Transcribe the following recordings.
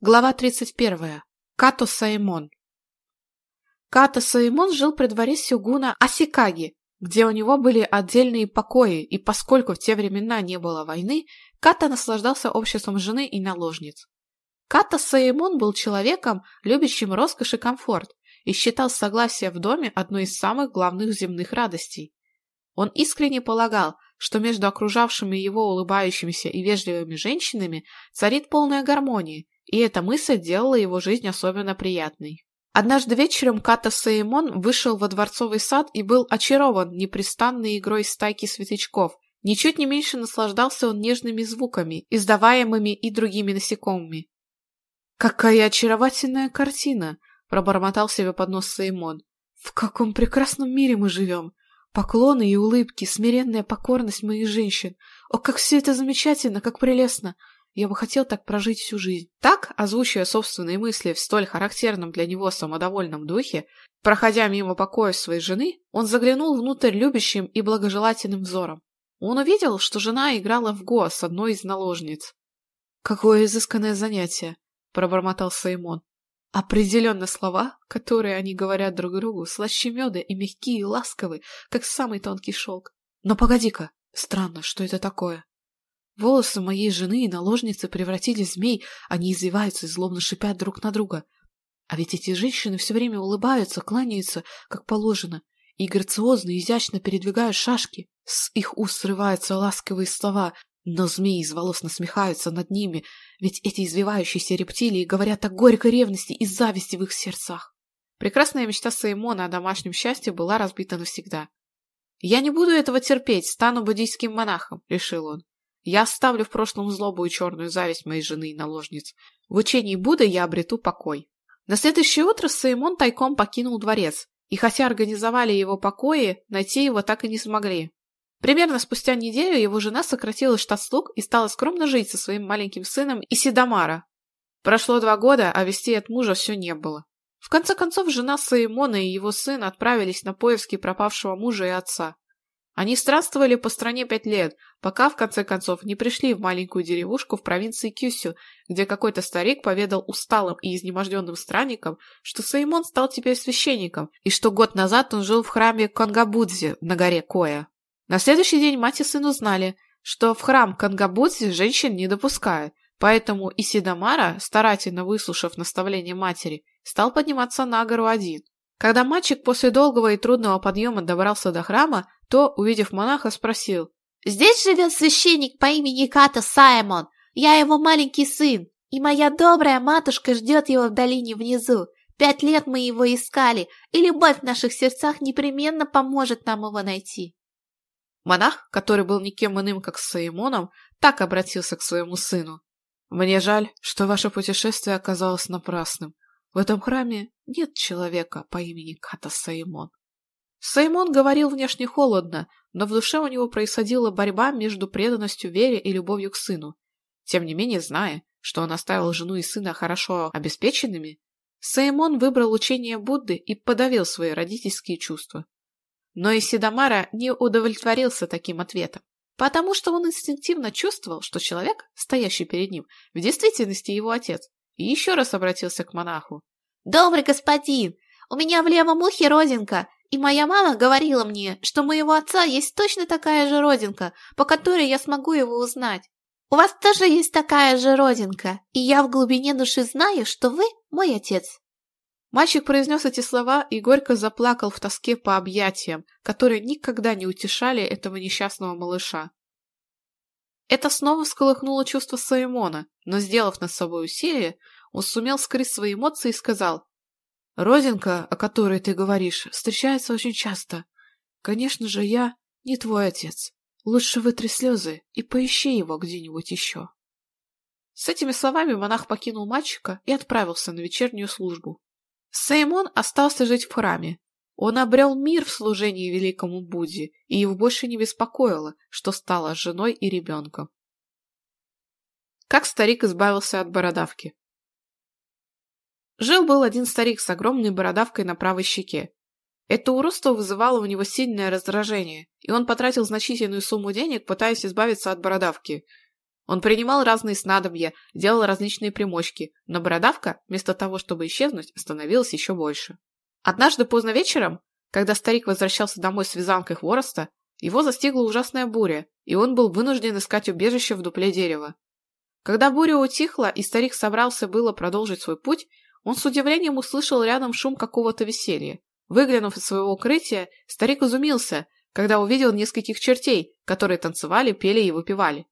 Глава 31. Като Саймон. Като Саймон жил при дворе Сюгуна Асикаги, где у него были отдельные покои, и поскольку в те времена не было войны, Като наслаждался обществом жены и наложниц. Като Саймон был человеком, любящим роскошь и комфорт, и считал согласие в доме одной из самых главных земных радостей. Он искренне полагал, что между окружавшими его улыбающимися и вежливыми женщинами царит полная гармония, и эта мысль делала его жизнь особенно приятной. Однажды вечером Ката Саимон вышел во дворцовый сад и был очарован непрестанной игрой стайки светлячков. Ничуть не меньше наслаждался он нежными звуками, издаваемыми и другими насекомыми. «Какая очаровательная картина!» – пробормотал себе под нос Саимон. «В каком прекрасном мире мы живем! Поклоны и улыбки, смиренная покорность моих женщин! О, как все это замечательно, как прелестно! Я бы хотел так прожить всю жизнь. Так, озвучивая собственные мысли в столь характерном для него самодовольном духе, проходя мимо покоя своей жены, он заглянул внутрь любящим и благожелательным взором. Он увидел, что жена играла в го с одной из наложниц. «Какое изысканное занятие!» – пробормотал Саймон. Определенно слова, которые они говорят друг другу, слаще меда и мягкие и ласковые, как самый тонкий шелк. Но погоди-ка, странно, что это такое? Волосы моей жены и наложницы превратились в змей, они извиваются и злобно шипят друг на друга. А ведь эти женщины все время улыбаются, кланяются, как положено, и грациозно, изящно передвигают шашки. С их уст срываются ласковые слова, но змеи из волос насмехаются над ними, ведь эти извивающиеся рептилии говорят о горькой ревности и зависти в их сердцах. Прекрасная мечта Саймона о домашнем счастье была разбита навсегда. «Я не буду этого терпеть, стану буддийским монахом», — решил он. Я оставлю в прошлом злобу и черную зависть моей жены и наложниц. В учении Будды я обрету покой. На следующее утро Саймон тайком покинул дворец, и хотя организовали его покои, найти его так и не смогли. Примерно спустя неделю его жена сократила штат слуг и стала скромно жить со своим маленьким сыном Исидамара. Прошло два года, а вести от мужа все не было. В конце концов, жена Саимона и его сын отправились на поиски Они странствовали по стране пять лет, пока в конце концов не пришли в маленькую деревушку в провинции Кюсю, где какой-то старик поведал усталым и изнеможденным странникам, что Саймон стал теперь священником и что год назад он жил в храме Конгабудзи на горе Коя. На следующий день мать и сын узнали, что в храм Конгабудзи женщин не допускают, поэтому Исидамара, старательно выслушав наставление матери, стал подниматься на гору один. Когда мальчик после долгого и трудного подъема добрался до храма, то, увидев монаха, спросил. «Здесь живет священник по имени Ката Саймон. Я его маленький сын, и моя добрая матушка ждет его в долине внизу. Пять лет мы его искали, и любовь в наших сердцах непременно поможет нам его найти». Монах, который был никем иным, как Саймоном, так обратился к своему сыну. «Мне жаль, что ваше путешествие Саймон говорил внешне холодно, но в душе у него происходила борьба между преданностью вере и любовью к сыну. Тем не менее, зная, что он оставил жену и сына хорошо обеспеченными, Саймон выбрал учение Будды и подавил свои родительские чувства. Но Исидамара не удовлетворился таким ответом, потому что он инстинктивно чувствовал, что человек, стоящий перед ним, в действительности его отец, и еще раз обратился к монаху. «Добрый господин, у меня в левом ухе розинка. и моя мама говорила мне, что у моего отца есть точно такая же родинка, по которой я смогу его узнать. У вас тоже есть такая же родинка, и я в глубине души знаю, что вы мой отец». Мальчик произнес Розинка, о которой ты говоришь, встречается очень часто. Конечно же, я не твой отец. Лучше вытри слезы и поищи его где-нибудь еще. С этими словами монах покинул мальчика и отправился на вечернюю службу. Саймон остался жить в храме. Он обрел мир в служении великому Будде, и его больше не беспокоило, что стало женой и ребенком. Как старик избавился от бородавки? Жил был один старик с огромной бородавкой на правой щеке. Это у вызывало у него сильное раздражение, и он потратил значительную сумму денег, пытаясь избавиться от бородавки. Он принимал разные снадобья, делал различные примочки, но бородавка, вместо того, чтобы исчезнуть, становилась еще больше. Однажды поздно вечером, когда старик возвращался домой с вязанкой хвороста, его застигла ужасная буря, и он был вынужден искать убежище в дупле дерева. Когда буря утихла, и старик собрался было продолжить свой путь, он с удивлением услышал рядом шум какого-то веселья. Выглянув из своего укрытия, старик изумился, когда увидел нескольких чертей, которые танцевали, пели и выпивали.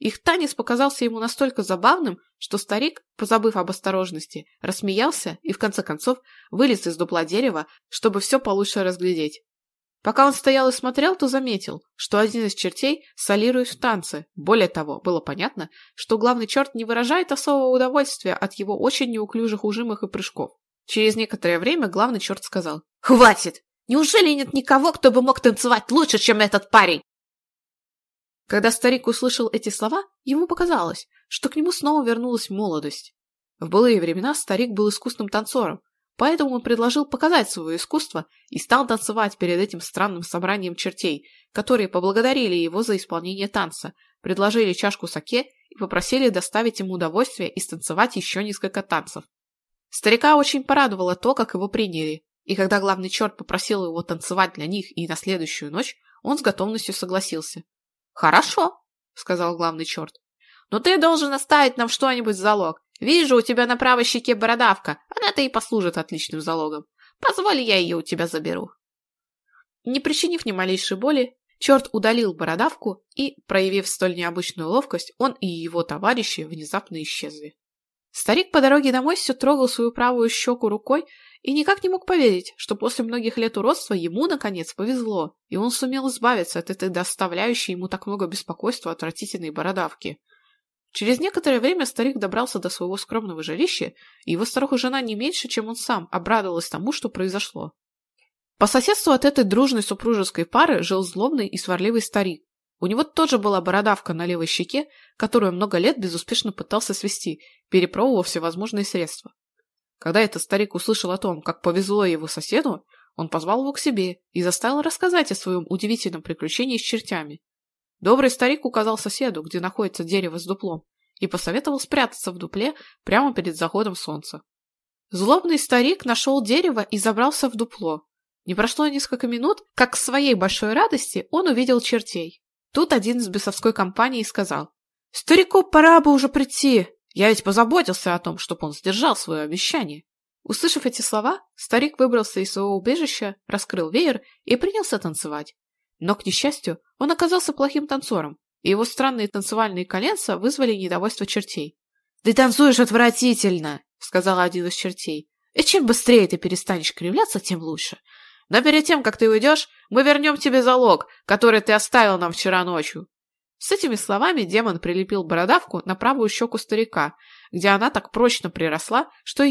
Их танец показался ему настолько забавным, что старик, позабыв об осторожности, рассмеялся и, в конце концов, вылез из дупла дерева, чтобы все получше разглядеть. Пока он стоял и смотрел, то заметил, что один из чертей солирует в танце. Более того, было понятно, что главный черт не выражает особого удовольствия от его очень неуклюжих ужимок и прыжков. Через некоторое время главный черт сказал «Хватит! Неужели нет никого, кто бы мог танцевать Поэтому он предложил показать свое искусство и стал танцевать перед этим странным собранием чертей, которые поблагодарили его за исполнение танца, предложили чашку саке и попросили доставить ему удовольствие и станцевать еще несколько танцев. Старика очень порадовало то, как его приняли, и когда главный черт попросил его танцевать для них и на следующую ночь, он с готовностью согласился. «Хорошо», — сказал главный черт, — «но ты должен оставить нам что-нибудь в залог. Вижу, у тебя на правой щеке бородавка. Она-то и послужит отличным залогом. Позволь, я ее у тебя заберу». Не причинив ни малейшей боли, черт удалил бородавку, и, проявив столь необычную ловкость, он и его товарищи внезапно исчезли. Старик по дороге домой все трогал свою правую щеку рукой и никак не мог поверить, что после многих лет уродства ему, наконец, повезло, и он сумел избавиться от этой доставляющей ему так много беспокойства отвратительной бородавки – Через некоторое время старик добрался до своего скромного жилища, и его старуха жена не меньше, чем он сам, обрадовалась тому, что произошло. По соседству от этой дружной супружеской пары жил злобный и сварливый старик. У него тоже была бородавка на левой щеке, которую много лет безуспешно пытался свести, перепробовав всевозможные средства. Когда этот старик услышал о том, как повезло его соседу, он позвал его к себе и заставил рассказать о своем удивительном приключении с чертями. Добрый старик указал соседу, где находится дерево с дуплом, и посоветовал спрятаться в дупле прямо перед заходом солнца. Злобный старик нашел дерево и забрался в дупло. Не прошло несколько минут, как к своей большой радости он увидел чертей. Тут один из бесовской компании сказал, «Старику пора бы уже прийти, я ведь позаботился о том, чтобы он сдержал свое обещание». Услышав эти слова, старик выбрался из своего убежища, раскрыл веер и принялся танцевать. Но, к несчастью, он оказался плохим танцором, и его странные танцевальные коленца вызвали недовольство чертей. «Ты танцуешь отвратительно!» — сказал один из чертей. «И чем быстрее ты перестанешь кривляться, тем лучше. Но перед тем, как ты уйдешь, мы вернем тебе залог, который ты оставил нам вчера ночью. С этими словами демон прилепил бородавку на правую щеку старика, где она так прочно приросла, что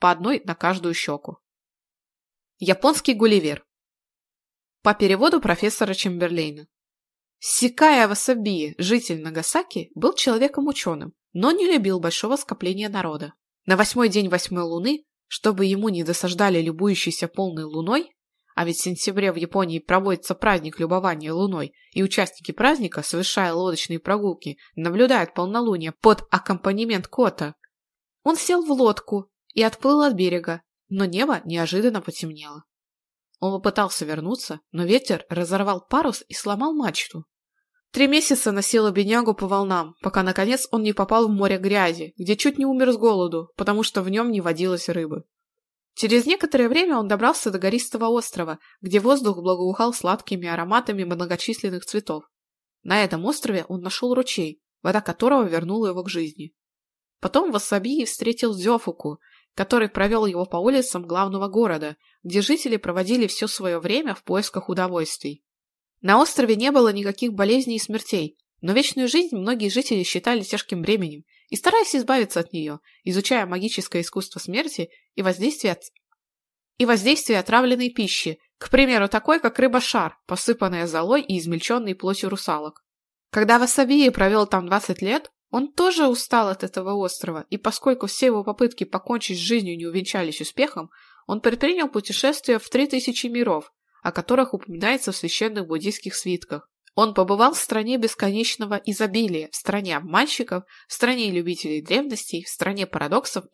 ее никак нельзя было удалить. Так злобный старик, хотевший обмануть чертей, ушел с двумя бородавками, по одной на каждую щеку. Японский гулливер По переводу профессора Чемберлейна. Сикая Васаби, житель Нагасаки, был человеком-ученым, но не любил большого скопления народа. На восьмой день восьмой луны чтобы ему не досаждали любующейся полной луной, а ведь в сентябре в Японии проводится праздник любования луной, и участники праздника, совершая лодочные прогулки, наблюдают полнолуние под аккомпанемент кота. Он сел в лодку и отплыл от берега, но небо неожиданно потемнело. Он попытался вернуться, но ветер разорвал парус и сломал мачту. Три месяца носила беднягу по волнам, пока, наконец, он не попал в море грязи, где чуть не умер с голоду, потому что в нем не водилось рыбы. Через некоторое время он добрался до гористого острова, где воздух благоухал сладкими ароматами многочисленных цветов. На этом острове он нашел ручей, вода которого вернула его к жизни. Потом в Асабии встретил Зёфуку, который провел его по улицам главного города, где жители проводили все свое время в поисках удовольствий. На острове не было никаких болезней и смертей, но вечную жизнь многие жители считали тяжким бременем и старались избавиться от нее, изучая магическое искусство смерти и воздействие, от... и воздействие отравленной пищи, к примеру, такой, как рыба-шар, посыпанная золой и измельченной плотью русалок. Когда Васабии провел там 20 лет, он тоже устал от этого острова, и поскольку все его попытки покончить с жизнью не увенчались успехом, он предпринял путешествие в 3000 миров, о которых упоминается в священных буддийских свитках. Он побывал в стране бесконечного изобилия, в стране обманщиков, в стране любителей древностей, в стране парадоксов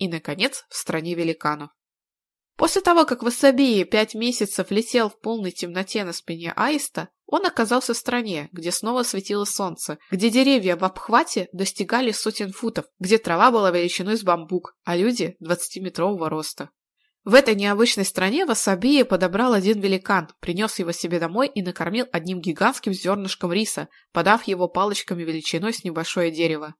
После того, как в пять месяцев летел в полной темноте на спине аиста, он оказался в стране, где снова светило солнце, где деревья в обхвате достигали сотен футов, где трава была величиной с бамбук, а люди двадцатиметрового роста. В этой необычной стране Васабия подобрал один великан, принес его себе домой и накормил одним гигантским зернышком риса, подав его палочками величиной с небольшое дерево.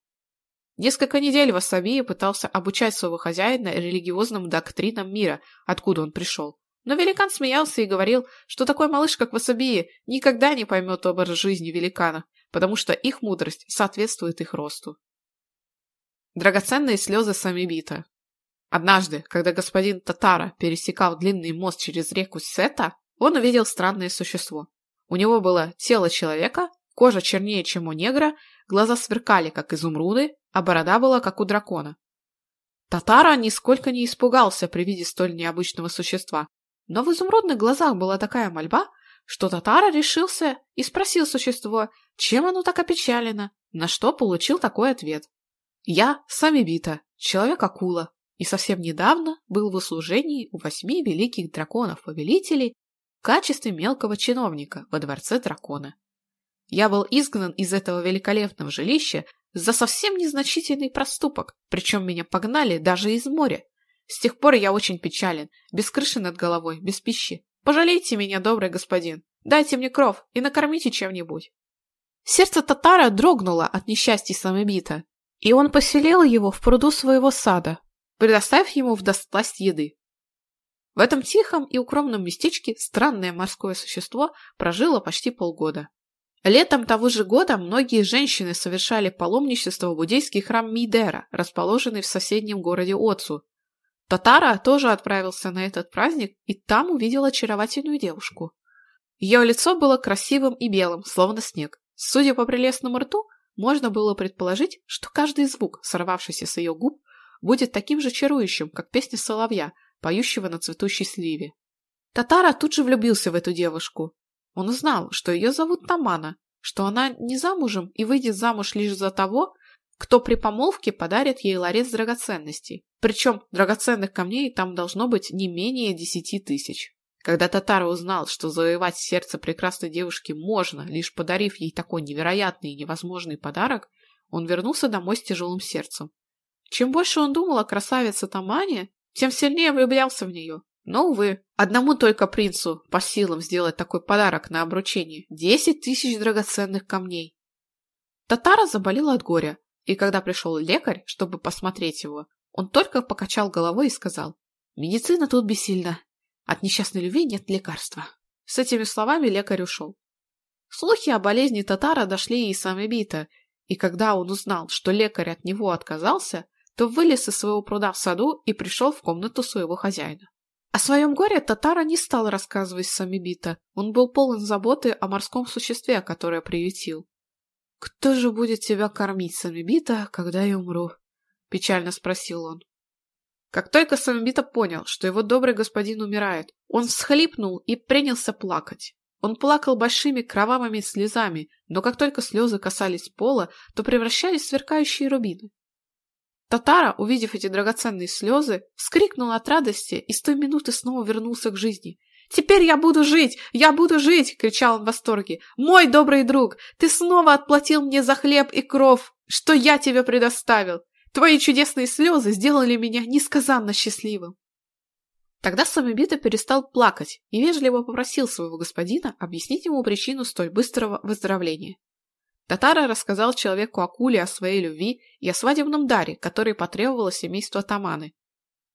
Несколько недель Васаби пытался обучать своего хозяина религиозным доктринам мира, откуда он пришел. Но великан смеялся и говорил, что такой малыш, как Васаби, никогда не поймет образ жизни великанов, потому что их мудрость соответствует их росту. Драгоценные слезы Самибита Однажды, когда господин Татара пересекал длинный мост через реку Сета, он увидел странное существо. У него было тело человека, кожа чернее, чем у негра, глаза сверкали, как изумруды, а борода была, как у дракона. Татара нисколько не испугался при виде столь необычного существа, но в изумрудных глазах была такая мольба, что Татара решился и спросил существо, чем оно так опечалено, на что получил такой ответ. «Я Самибита, человек-акула, и совсем недавно был в услужении у восьми великих драконов-повелителей в качестве мелкого чиновника во дворце дракона. Я был изгнан из этого великолепного жилища За совсем незначительный проступок, причем меня погнали даже из моря. С тех пор я очень печален, без крыши над головой, без пищи. Пожалейте меня, добрый господин. Дайте мне кров и накормите чем-нибудь. Сердце татара дрогнуло от несчастья самобита, и он поселил его в пруду своего сада, предоставив ему в достласть еды. В этом тихом и укромном местечке странное морское существо прожило почти полгода. Летом того же года многие женщины совершали паломничество в буддийский храм Мидера, расположенный в соседнем городе Оцу. Татара тоже отправился на этот праздник и там увидел очаровательную девушку. Ее лицо было красивым и белым, словно снег. Судя по прелестному рту, можно было предположить, что каждый звук, сорвавшийся с ее губ, будет таким же чарующим, как песня соловья, поющего на цветущей сливе. Татара тут же влюбился в эту девушку, Он знал, что ее зовут Тамана, что она не замужем и выйдет замуж лишь за того, кто при помолвке подарит ей ларец драгоценностей. Причем драгоценных камней там должно быть не менее десяти тысяч. Когда Татара узнал, что завоевать сердце прекрасной девушки можно, лишь подарив ей такой невероятный и невозможный подарок, он вернулся домой с тяжелым сердцем. Чем больше он думал о красавице Тамане, тем сильнее влюблялся в нее. Но, Но Новые. Одному только принцу по силам сделать такой подарок на обручение. Десять тысяч драгоценных камней. Татара заболела от горя, и когда пришел лекарь, чтобы посмотреть его, он только покачал головой и сказал, «Медицина тут бессильна. От несчастной любви нет лекарства». С этими словами лекарь ушел. Слухи о болезни Татара дошли и сам Бита, и когда он узнал, что лекарь от него отказался, то вылез из своего пруда в саду и пришел в комнату своего хозяина. О своем горе Татара не стал рассказывать Самибита. Он был полон заботы о морском существе, которое приютил. «Кто же будет тебя кормить, Самибита, когда я умру?» — печально спросил он. Как только Самибита понял, что его добрый господин умирает, он всхлипнул и принялся плакать. Он плакал большими кровавыми слезами, но как только слезы касались пола, то превращались в сверкающие рубины. Татара, увидев эти драгоценные слезы, вскрикнул от радости и с той минуты снова вернулся к жизни. «Теперь я буду жить! Я буду жить!» — кричал он в восторге. «Мой добрый друг, ты снова отплатил мне за хлеб и кров, что я тебе предоставил! Твои чудесные слезы сделали меня несказанно счастливым!» Тогда Самобита перестал плакать и вежливо попросил своего господина объяснить ему причину столь быстрого выздоровления. Татара рассказал человеку Акуле о своей любви и о свадебном даре, который потребовало семейство Таманы.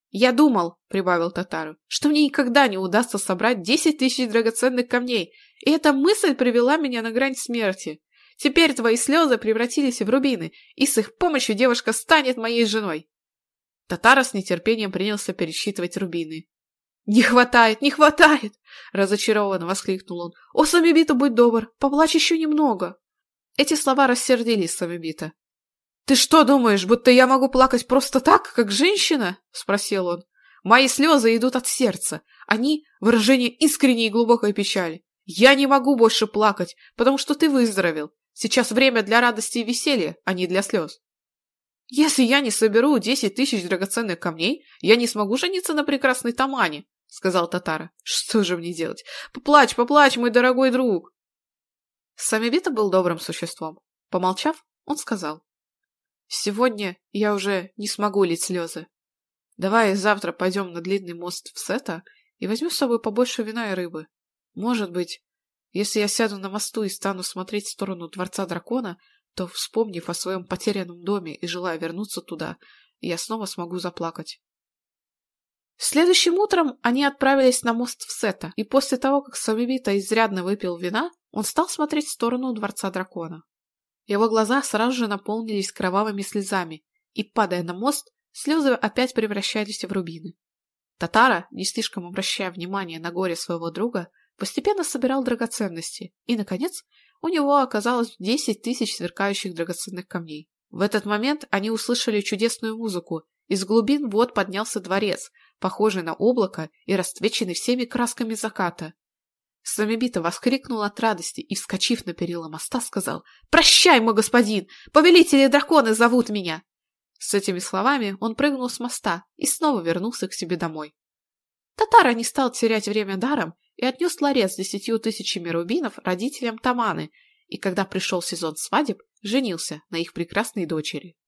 «Я думал», — прибавил Татару, — «что мне никогда не удастся собрать десять тысяч драгоценных камней, и эта мысль привела меня на грань смерти. Теперь твои слезы превратились в рубины, и с их помощью девушка станет моей женой». Татара с нетерпением принялся пересчитывать рубины. «Не хватает, не хватает!» — разочарованно воскликнул он. «О, Самибита, будь добр, поплачь еще немного!» Эти слова рассердили Самобита. «Ты что думаешь, будто я могу плакать просто так, как женщина?» — спросил он. «Мои слезы идут от сердца. Они выражение искренней и глубокой печали. «Я не могу больше плакать, потому что ты выздоровел. Сейчас время для радости и веселья, а не для слез. Если я не соберу десять тысяч драгоценных камней, я Сами это был добрым существом. Помолчав, он сказал. «Сегодня я уже не смогу лить слезы. Давай завтра пойдем на длинный мост в Сета и возьмем с собой побольше вина и рыбы. Может быть, если я сяду на мосту и стану смотреть в сторону Дворца Дракона, то, вспомнив о своем потерянном доме и желая вернуться туда, я снова смогу заплакать. Следующим утром они отправились на мост в Сета, и после того, как Самебита изрядно выпил вина, он стал смотреть в сторону Дворца Дракона. Его глаза сразу же наполнились кровавыми слезами, и, падая на мост, слезы опять превращались в рубины. Татара, не слишком обращая внимание на горе своего друга, постепенно собирал драгоценности, и, наконец, у него оказалось 10 тысяч сверкающих драгоценных камней. В этот момент они услышали чудесную музыку. Из глубин вод поднялся дворец, похожий на облако и расцвеченный всеми красками заката. Самибита воскликнул от радости и, вскочив на перила моста, сказал «Прощай, мой господин! Повелители драконы зовут меня!» С этими словами он прыгнул с моста и снова вернулся к себе домой. Татара не стал терять время даром и отнес ларец с десятью тысячами рубинов родителям Таманы, и когда пришел сезон свадеб, женился на их прекрасной дочери.